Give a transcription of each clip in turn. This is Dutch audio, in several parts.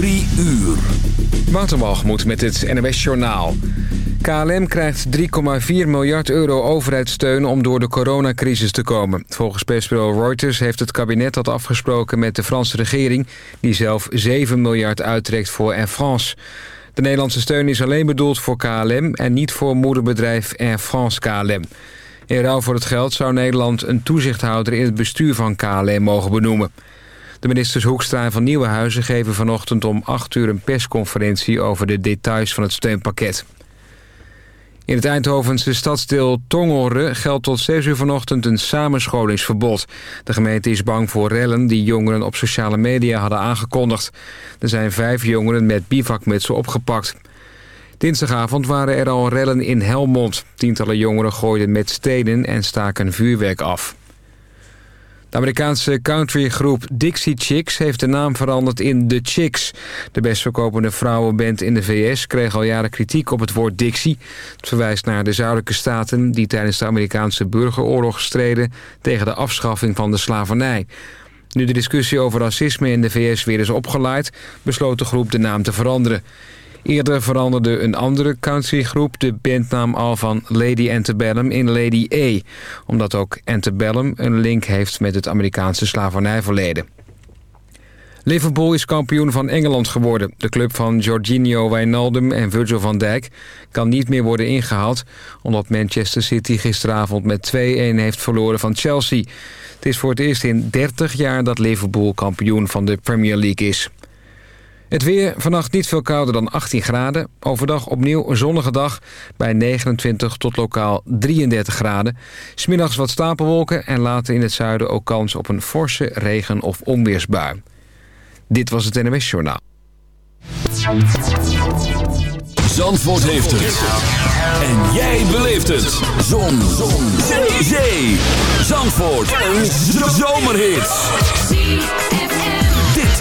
Drie uur. Met het NWS Journaal. KLM krijgt 3,4 miljard euro overheidssteun om door de coronacrisis te komen. Volgens persbureau Reuters heeft het kabinet dat afgesproken met de Franse regering... die zelf 7 miljard uittrekt voor Air France. De Nederlandse steun is alleen bedoeld voor KLM en niet voor moederbedrijf Air France KLM. In ruil voor het geld zou Nederland een toezichthouder in het bestuur van KLM mogen benoemen. De ministers Hoekstra en Van Nieuwenhuizen geven vanochtend om 8 uur een persconferentie over de details van het steunpakket. In het Eindhovense stadsdeel Tongeren geldt tot 6 uur vanochtend een samenscholingsverbod. De gemeente is bang voor rellen die jongeren op sociale media hadden aangekondigd. Er zijn vijf jongeren met bivakmutsen opgepakt. Dinsdagavond waren er al rellen in Helmond. Tientallen jongeren gooiden met stenen en staken vuurwerk af. De Amerikaanse countrygroep Dixie Chicks heeft de naam veranderd in The Chicks. De best verkopende vrouwenband in de VS kreeg al jaren kritiek op het woord Dixie. Het verwijst naar de zuidelijke staten die tijdens de Amerikaanse burgeroorlog streden tegen de afschaffing van de slavernij. Nu de discussie over racisme in de VS weer is opgeleid, besloot de groep de naam te veranderen. Eerder veranderde een andere countrygroep de bandnaam al van Lady Antebellum in Lady A. Omdat ook Antebellum een link heeft met het Amerikaanse slavernijverleden. Liverpool is kampioen van Engeland geworden. De club van Jorginho Wijnaldum en Virgil van Dijk kan niet meer worden ingehaald... omdat Manchester City gisteravond met 2-1 heeft verloren van Chelsea. Het is voor het eerst in 30 jaar dat Liverpool kampioen van de Premier League is. Het weer, vannacht niet veel kouder dan 18 graden. Overdag opnieuw een zonnige dag bij 29 tot lokaal 33 graden. Smiddags wat stapelwolken en later in het zuiden ook kans op een forse regen- of onweersbui. Dit was het NMS Journaal. Zandvoort heeft het. En jij beleeft het. Zon. Zon. Zee. Zandvoort. Een zomerhit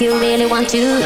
You really want to.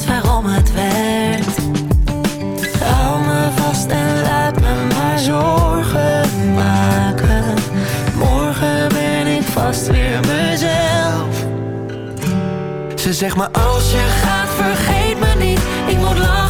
is waarom het werkt. Hou me vast en laat me maar zorgen maken. Morgen ben ik vast weer mezelf. Ze zegt maar als je gaat vergeet me niet. Ik moet lachen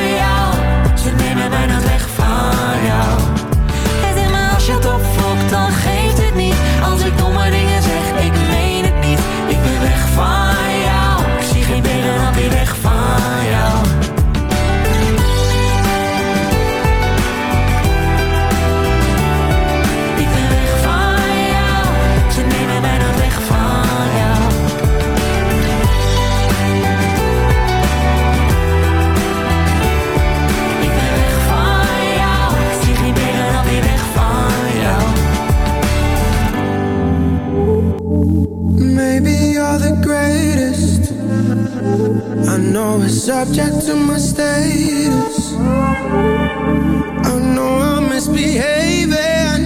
know it's subject to my status. I know I'm misbehaving.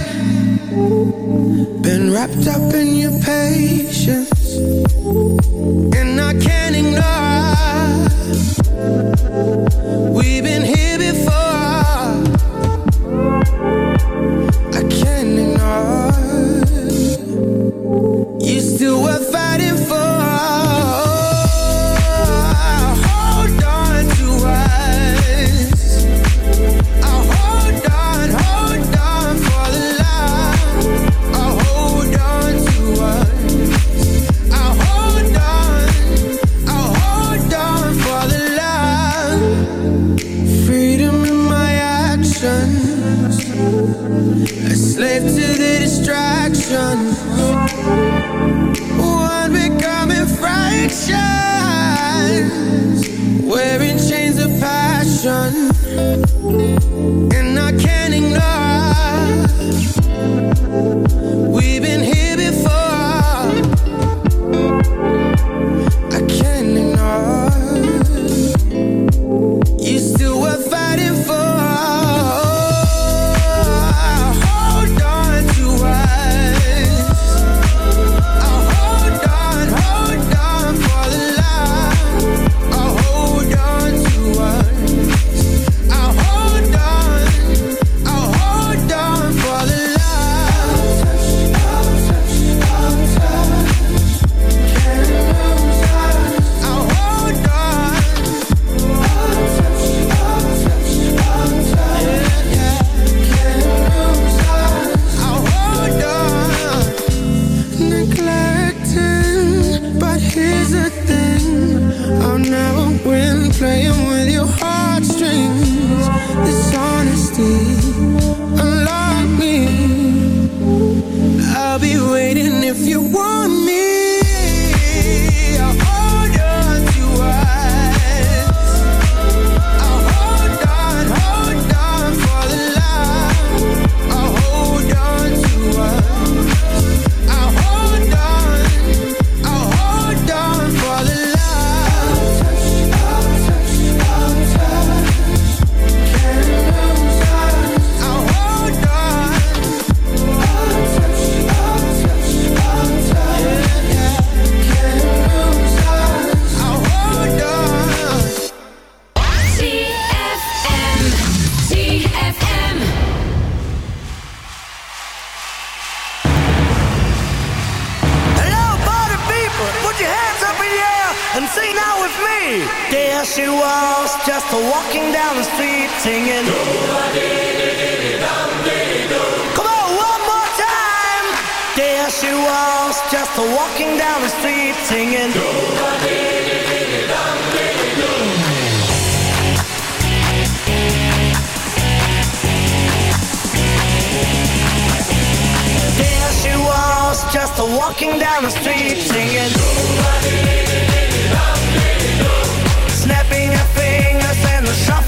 Been wrapped up in your patience, acting, but here's the thing. I'll never win playing with your heartstrings. Dishonesty, unlock me. I'll be waiting if you want me. walking down the street singing. Come on, one more time. There she was, just walking down the street singing. There she was, just walking down the street singing. shop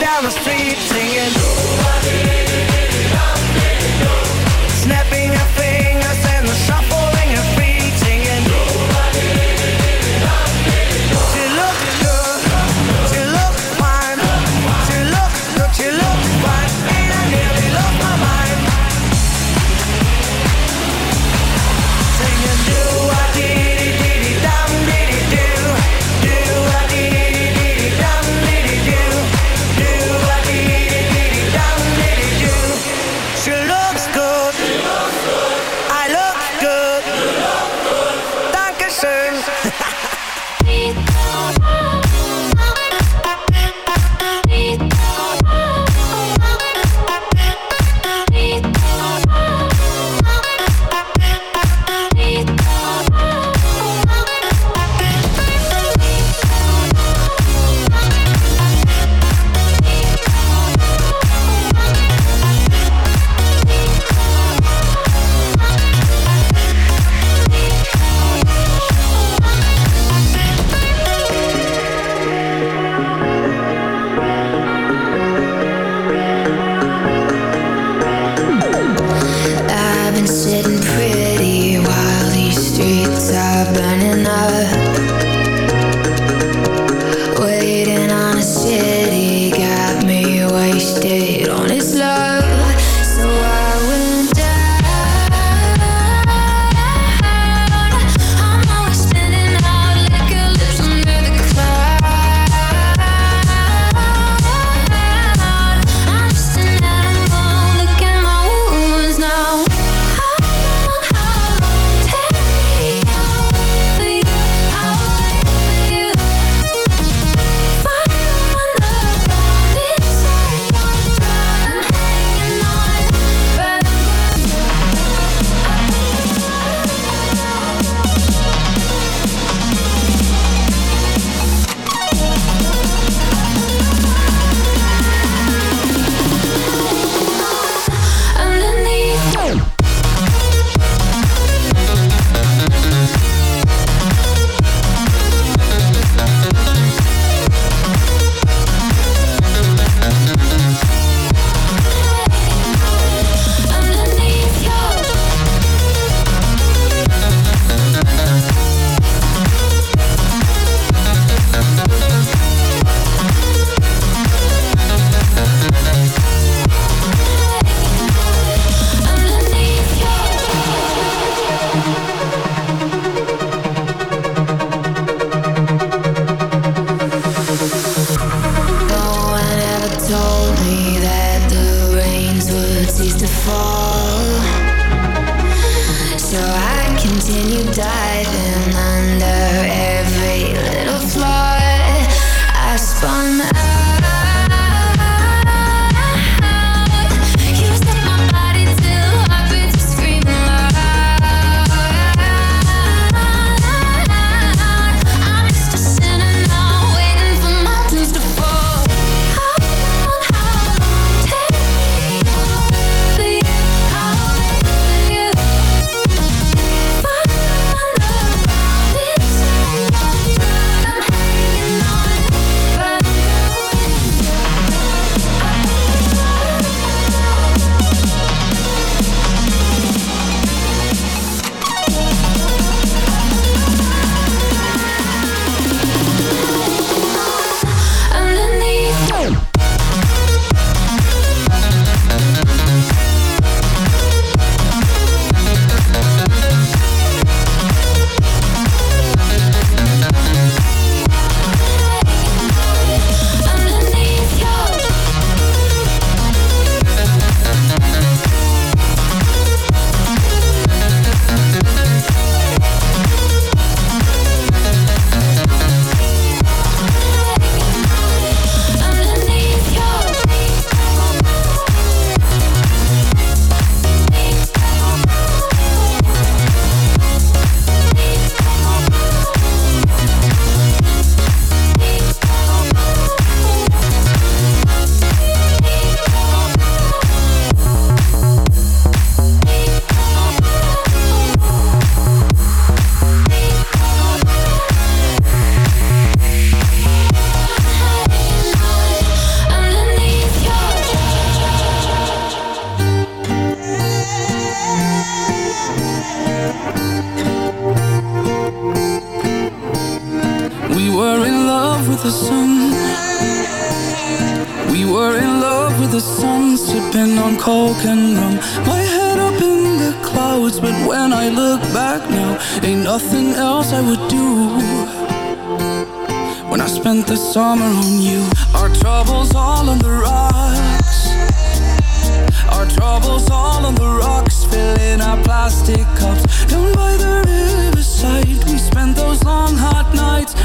down the street singing.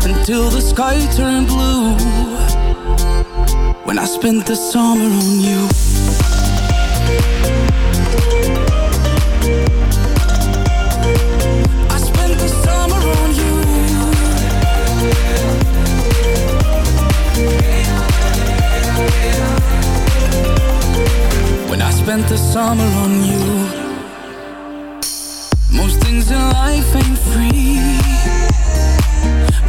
until the sky turned blue when I spent the summer on you. I spent the summer on you. When I spent the summer on you Most things in life ain't free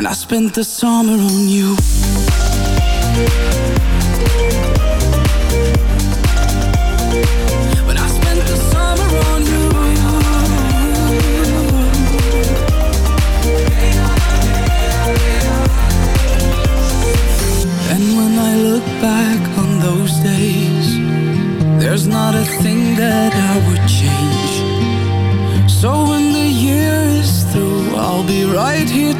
When I spent the summer on you. When I spent the summer on you, I when I look back on those days There's not a thing that I would change So when the year is through I'll be right here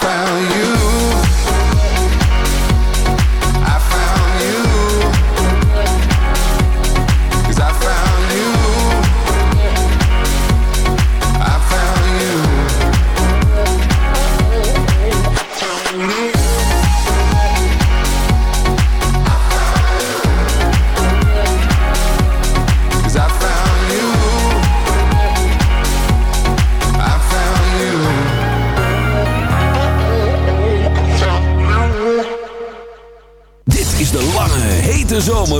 found you.